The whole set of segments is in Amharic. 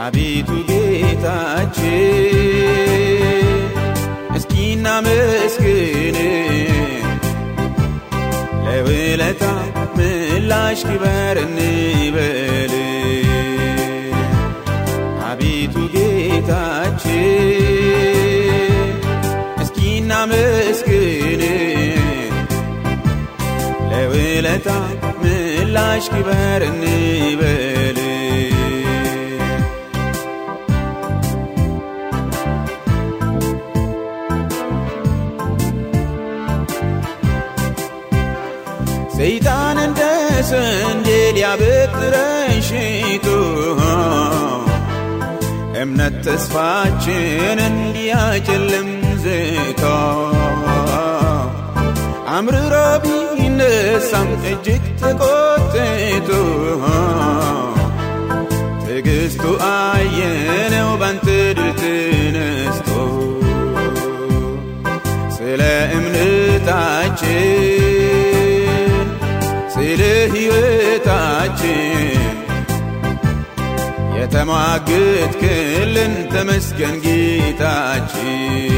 አቤቱ ጌታችን እስኪ እናመስግን። ለውለታ ምላሽ ክበር እንበል። አቤቱ ጌታችን እስኪ እናመስግን። ለውለታ ምላሽ ክበር እንበል ሰይጣን እንደ ስንዴ ሊያበጥረን ሽቶ። እምነት ተስፋችንን ሊያጨልም ዝቶ። አምርሮ ቢነሳም እጅግ ተቆጥቶ። ትዕግስቱ አየነው ስለ ሕይወታችን የተሟግትክልን ተመስገን ጌታችን።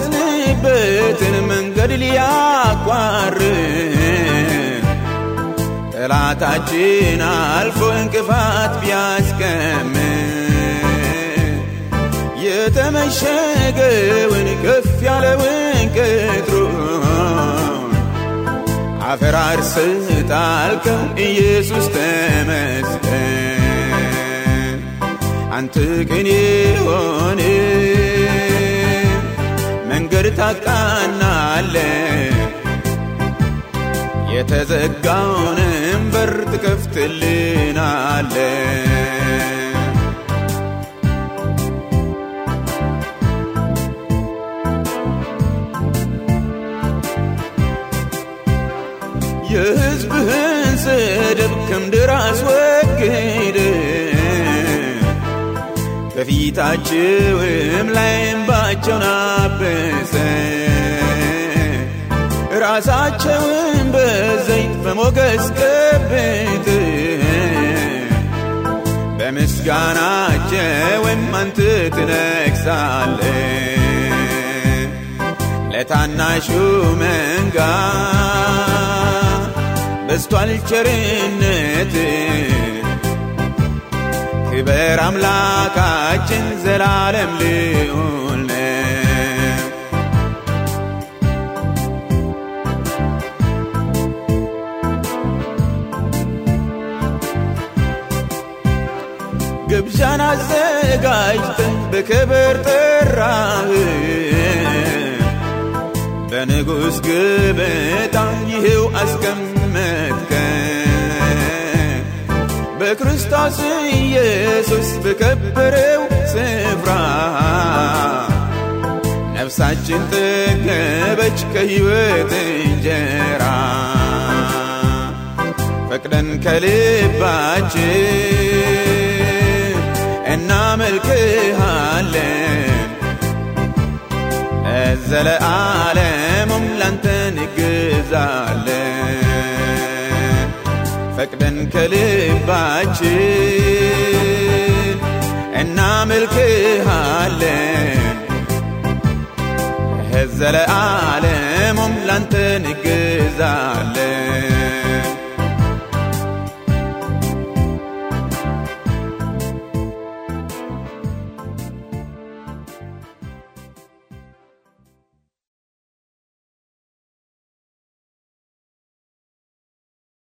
የተጓዝንበትን መንገድ ሊያቋርጥ ጠላታችን አልፎ እንቅፋት ቢያስቀምጥ የተመሸገውን ከፍ ያለውን ቅጥሩን አፈራርስ ጣልከው ኢየሱስ ተመስገን። አንተ ቅን የሆነ መንገድ ታቃናለ የተዘጋውንም በር ትከፍትልናለ የሕዝብህን ስድብ ከምድር አስወግድ። በፊታችውም ላይ እንባቸውን አበሰ ራሳቸውን በዘይት በሞገስ በምስጋናቸውም አንተ ትነግሳለ ለታናሹ መንጋ በስቷል ቸርነት። ክበር አምላካችን ዘላለም ልዑል ግብዣን አዘጋጅተን በክብር ጠራህ። በንጉሥ ግብታ ይህው አስቀመጥከን። በክርስቶስ ኢየሱስ በከበረው ስፍራ ነፍሳችን ጠገበች ከሕይወት እንጀራ። ፈቅደን ከልባችን እናመልክሃለን ዘለዓለሙም ላንተ ንግዛለን ፈቅደን ከልባችን እናመልክሃለን ዘለዓለሙም ላንተ ንግዛለን